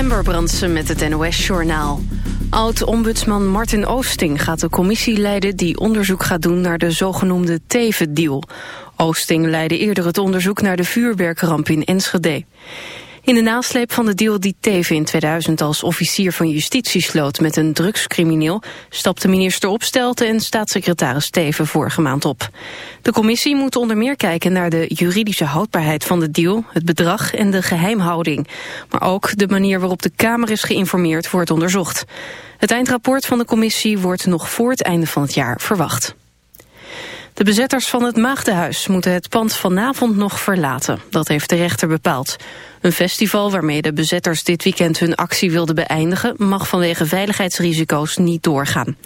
Amber Brandsen met het NOS-journaal. Oud-ombudsman Martin Oosting gaat de commissie leiden... die onderzoek gaat doen naar de zogenoemde Teven-deal. Oosting leidde eerder het onderzoek naar de vuurwerkramp in Enschede. In de nasleep van de deal die Teven in 2000 als officier van justitie sloot met een drugscrimineel, stapte minister Opstelten en staatssecretaris Teven vorige maand op. De commissie moet onder meer kijken naar de juridische houdbaarheid van de deal, het bedrag en de geheimhouding. Maar ook de manier waarop de Kamer is geïnformeerd wordt onderzocht. Het eindrapport van de commissie wordt nog voor het einde van het jaar verwacht. De bezetters van het Maagdenhuis moeten het pand vanavond nog verlaten. Dat heeft de rechter bepaald. Een festival waarmee de bezetters dit weekend hun actie wilden beëindigen... mag vanwege veiligheidsrisico's niet doorgaan.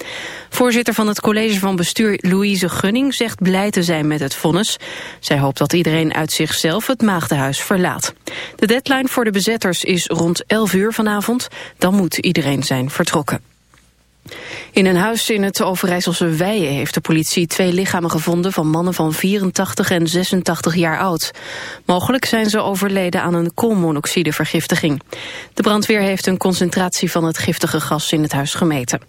Voorzitter van het college van bestuur Louise Gunning zegt blij te zijn met het vonnis. Zij hoopt dat iedereen uit zichzelf het Maagdenhuis verlaat. De deadline voor de bezetters is rond 11 uur vanavond. Dan moet iedereen zijn vertrokken. In een huis in het Overijsselse Weijen heeft de politie twee lichamen gevonden van mannen van 84 en 86 jaar oud. Mogelijk zijn ze overleden aan een koolmonoxidevergiftiging. De brandweer heeft een concentratie van het giftige gas in het huis gemeten.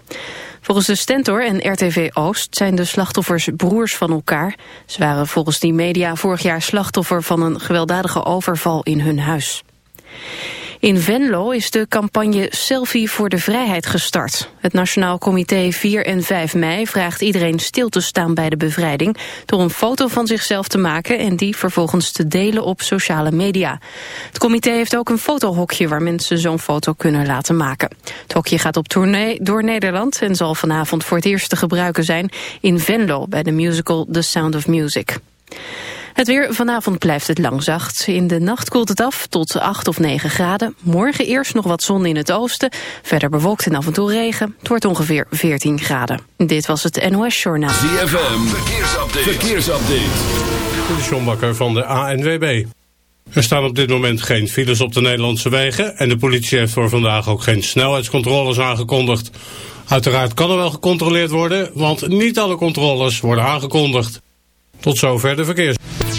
Volgens de Stentor en RTV Oost zijn de slachtoffers broers van elkaar. Ze waren volgens die media vorig jaar slachtoffer van een gewelddadige overval in hun huis. In Venlo is de campagne Selfie voor de Vrijheid gestart. Het Nationaal Comité 4 en 5 mei vraagt iedereen stil te staan bij de bevrijding... door een foto van zichzelf te maken en die vervolgens te delen op sociale media. Het comité heeft ook een fotohokje waar mensen zo'n foto kunnen laten maken. Het hokje gaat op tournee door Nederland en zal vanavond voor het eerst te gebruiken zijn... in Venlo bij de musical The Sound of Music. Het weer vanavond blijft het lang zacht. In de nacht koelt het af tot 8 of 9 graden. Morgen eerst nog wat zon in het oosten. Verder bewolkt en af en toe regen. Het wordt ongeveer 14 graden. Dit was het NOS Journaal. ZFM, verkeersupdate. verkeersupdate. De John Bakker van de ANWB. Er staan op dit moment geen files op de Nederlandse wegen... en de politie heeft voor vandaag ook geen snelheidscontroles aangekondigd. Uiteraard kan er wel gecontroleerd worden... want niet alle controles worden aangekondigd. Tot zover de verkeers.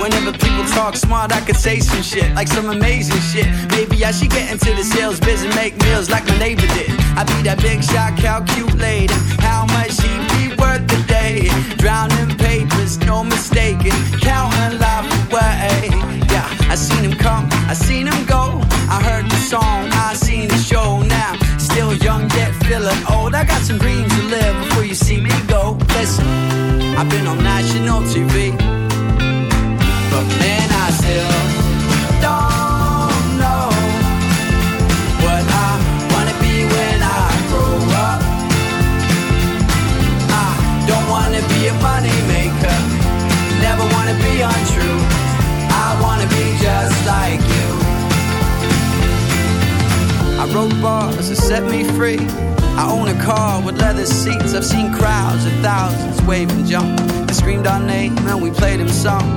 Whenever people talk smart, I could say some shit, like some amazing shit. Maybe I should get into the sales biz and make meals like my neighbor did. I be that big shot, calculating how much he'd be worth a day. Drowning papers, no mistaking, counting life away. Yeah, I seen him come, I seen him go. I heard the song, I seen the show. Now, still young yet feeling old. I got some dreams to live before you see me go. Listen. I've been on national TV, I've seen crowds of thousands wave and jump. They screamed our name and we played them song.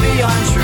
be untrue.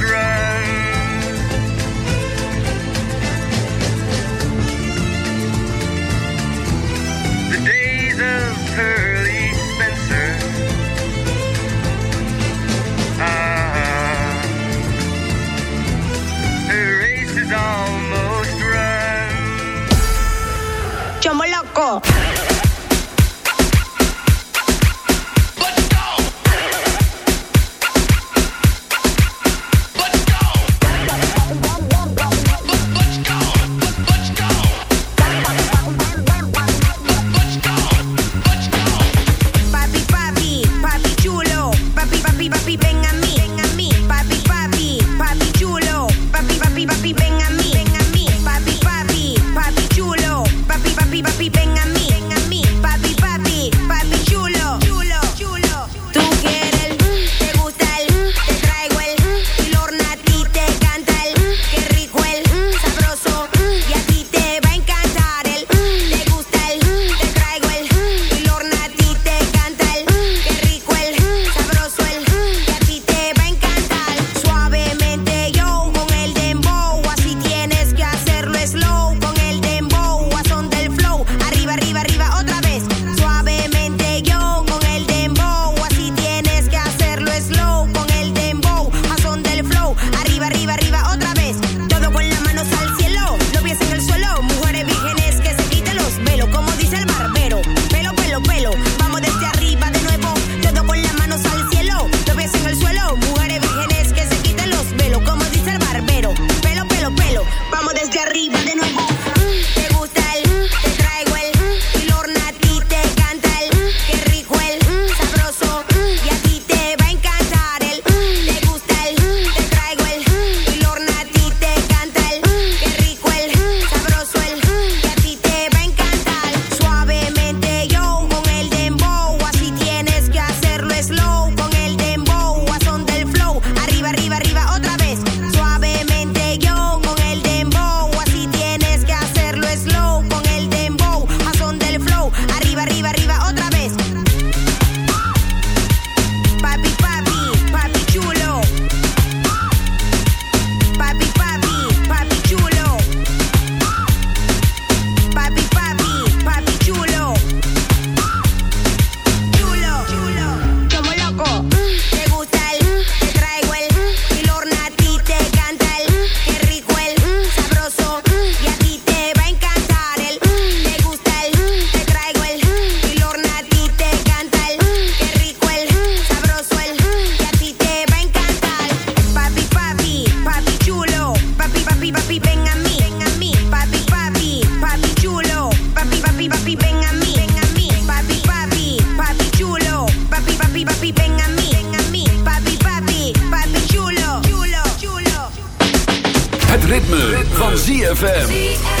ZFM.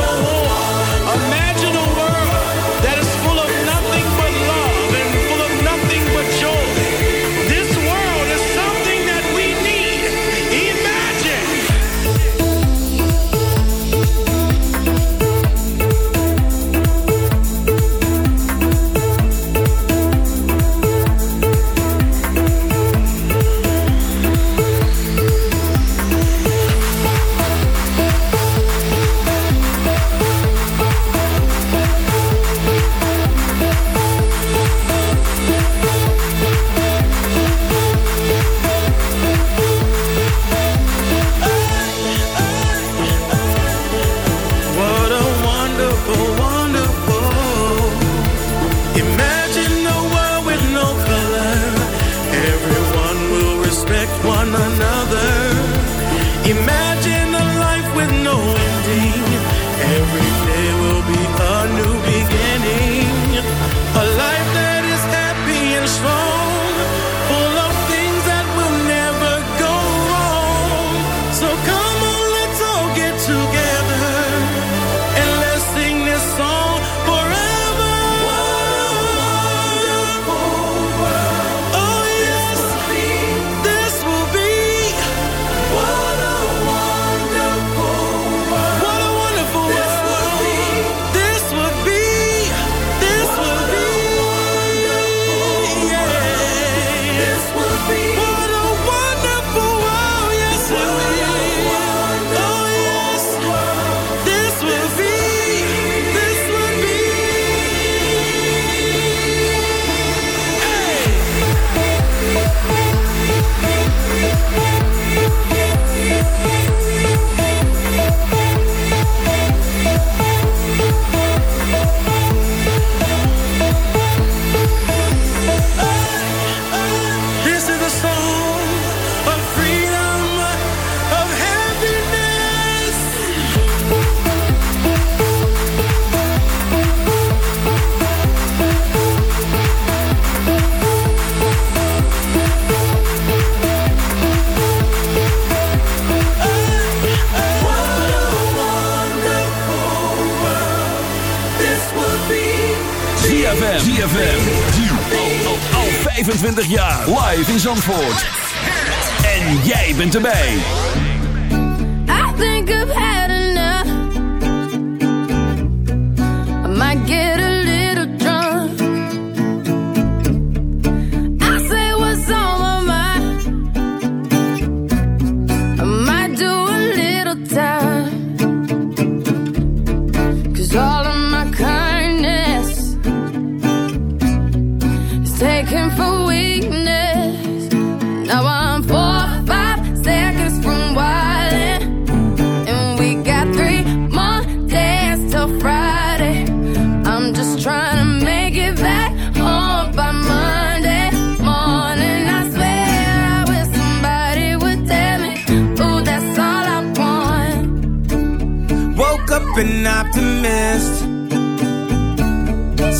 Zandvoort.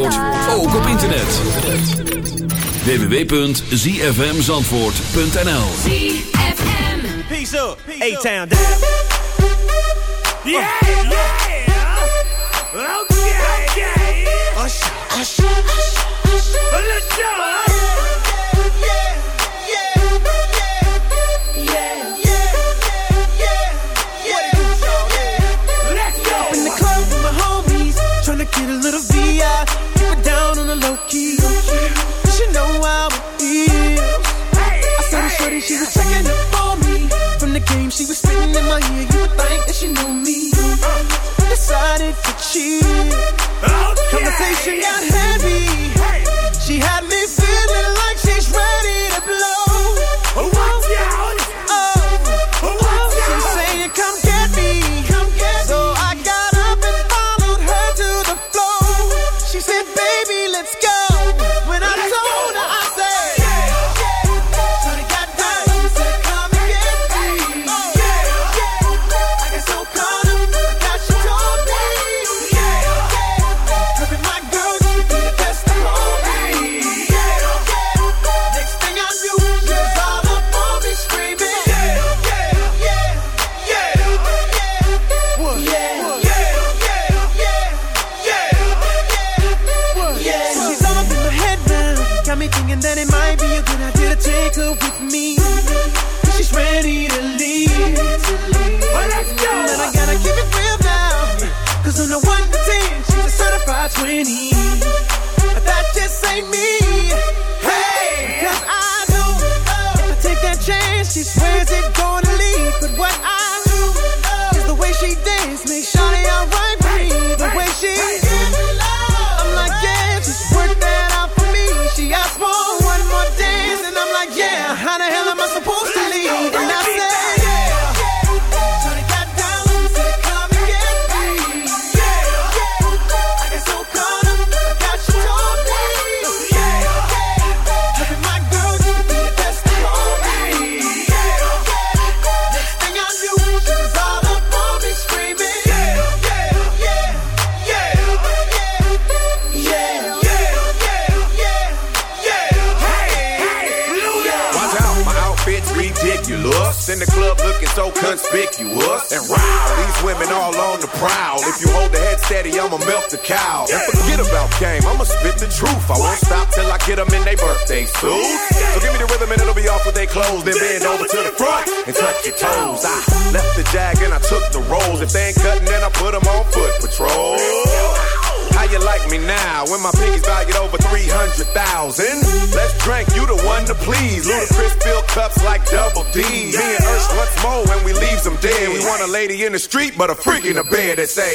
Ook op internet. www.zfmzandvoort.nl ZFM Peace up, A-Town Yeah, yeah Yeah. Me and urged once more and we leaves them dead. We want a lady in the street, but a freak in the bed that say.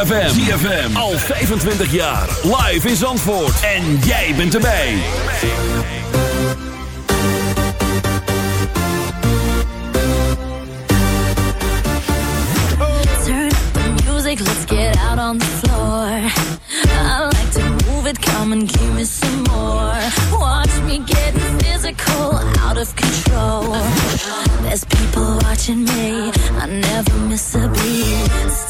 ZFM. ZFM. Al 25 jaar. Live in Zandvoort. En jij bent erbij. Turn the music. Let's get out on the floor. I like to move it. Come and give me some more. Watch me physical. Out of control. There's people watching me. I never miss a beat.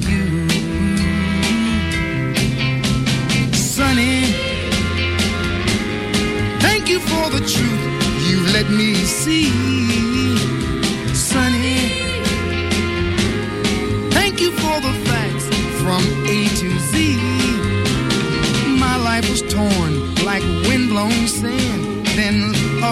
for the truth you let me see. Sunny, thank you for the facts from A to Z. My life was torn like windblown sand, then a